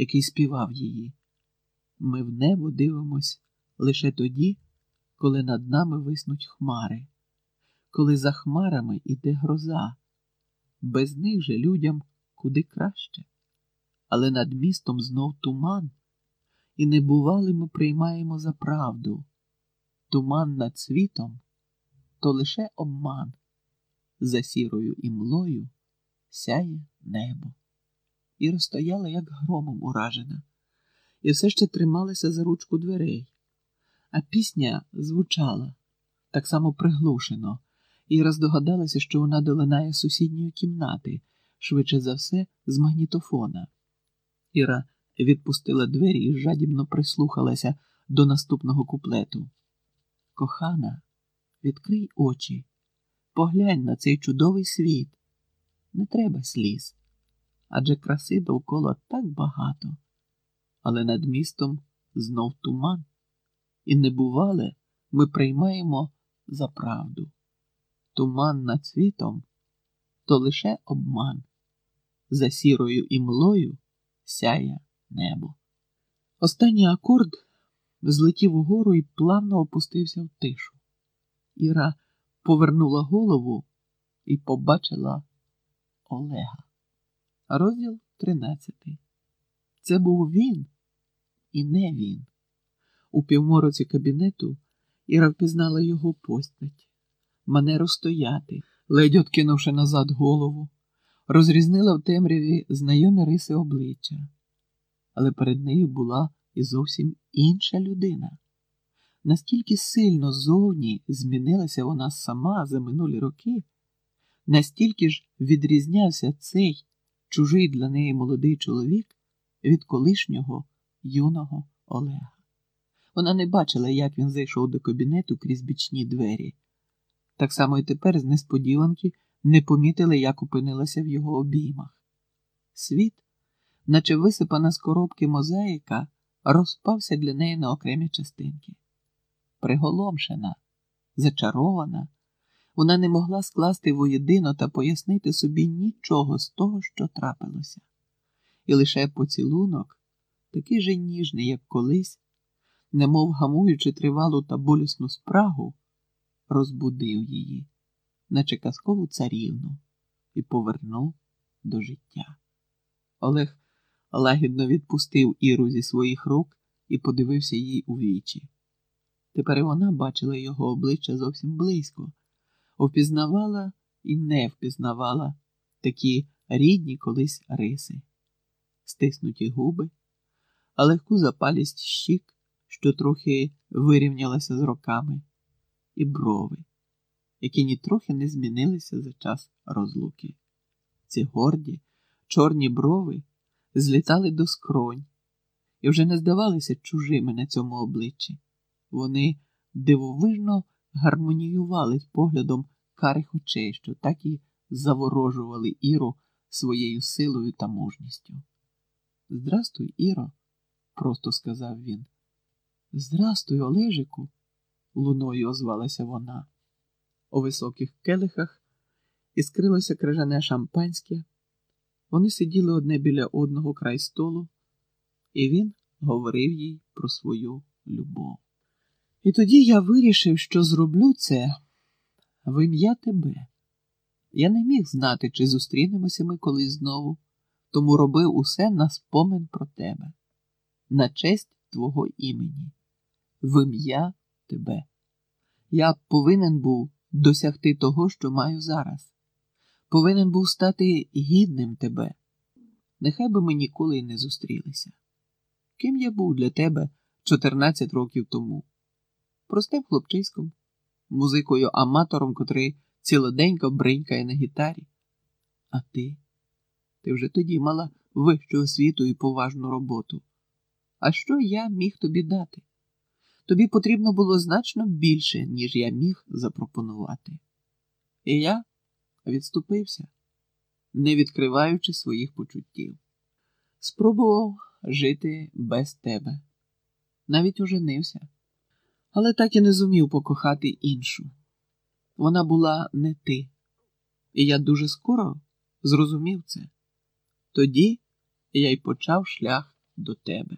який співав її. Ми в небо дивимось лише тоді, коли над нами виснуть хмари, коли за хмарами іде гроза, без них же людям куди краще. Але над містом знов туман, і небували ми приймаємо за правду. Туман над світом то лише обман, за сірою імлою сяє небо. І розстояла, як громом уражена, і все ще трималася за ручку дверей. А пісня звучала так само приглушено, і роздогадалася, що вона долинає сусідньої кімнати, швидше за все, з магнітофона. Іра відпустила двері і жадібно прислухалася до наступного куплету. Кохана, відкрий очі, поглянь на цей чудовий світ. Не треба сліз, адже краси довкола так багато, але над містом знов туман, і небувале ми приймаємо за правду. Туман над світом то лише обман, за сірою імлою сяє небо. Останній акорд злетів угору і плавно опустився в тишу. Іра повернула голову і побачила Олега. Розділ тринадцятий. Це був він і не він. У півмороці кабінету Іра впізнала його постать, манеру стояти, ледь откинувши назад голову, розрізнила в темряві знайомі риси обличчя, але перед нею була і зовсім інша людина. Наскільки сильно зовні змінилася вона сама за минулі роки, настільки ж відрізнявся цей чужий для неї молодий чоловік від колишнього юного Олега. Вона не бачила, як він зайшов до кабінету крізь бічні двері. Так само і тепер з несподіванки не помітила, як опинилася в його обіймах. Світ, наче висипана з коробки мозаїка, розпався для неї на окремі частинки. Приголомшена, зачарована, вона не могла скласти воєдино та пояснити собі нічого з того, що трапилося, і лише поцілунок, такий же ніжний, як колись, немов гамуючи тривалу та болісну спрагу, розбудив її, наче казкову царівну, і повернув до життя. Олег лагідно відпустив Іру зі своїх рук і подивився їй у вічі. Тепер вона бачила його обличчя зовсім близько, впізнавала і не впізнавала такі рідні колись риси, стиснуті губи, а легку запалість щік, що трохи вирівнялася з роками, і брови, які нітрохи не змінилися за час розлуки. Ці горді, чорні брови злітали до скронь і вже не здавалися чужими на цьому обличчі. Вони дивовижно гармоніювали з поглядом карих очей, що так і заворожували Іру своєю силою та мужністю. Здрастуй, Іро, просто сказав він. Здрастуй, Олежику, луною озвалася вона. У високих келихах іскрилося крижане шампанське. Вони сиділи одне біля одного край столу, і він говорив їй про свою любов. І тоді я вирішив, що зроблю це в ім'я тебе. Я не міг знати, чи зустрінемося ми колись знову, тому робив усе на спомин про тебе, на честь твого імені, в ім'я тебе. Я повинен був досягти того, що маю зараз. Повинен був стати гідним тебе. Нехай би ми ніколи не зустрілися. Ким я був для тебе 14 років тому? Простим хлопчиськом, музикою аматором, котрий цілоденько бринькає на гітарі. А ти? Ти вже тоді мала вищу освіту і поважну роботу. А що я міг тобі дати? Тобі потрібно було значно більше, ніж я міг запропонувати. І я відступився, не відкриваючи своїх почуттів. Спробував жити без тебе, навіть оженився, але так і не зумів покохати іншу. Вона була не ти, і я дуже скоро зрозумів це. Тоді я й почав шлях до тебе.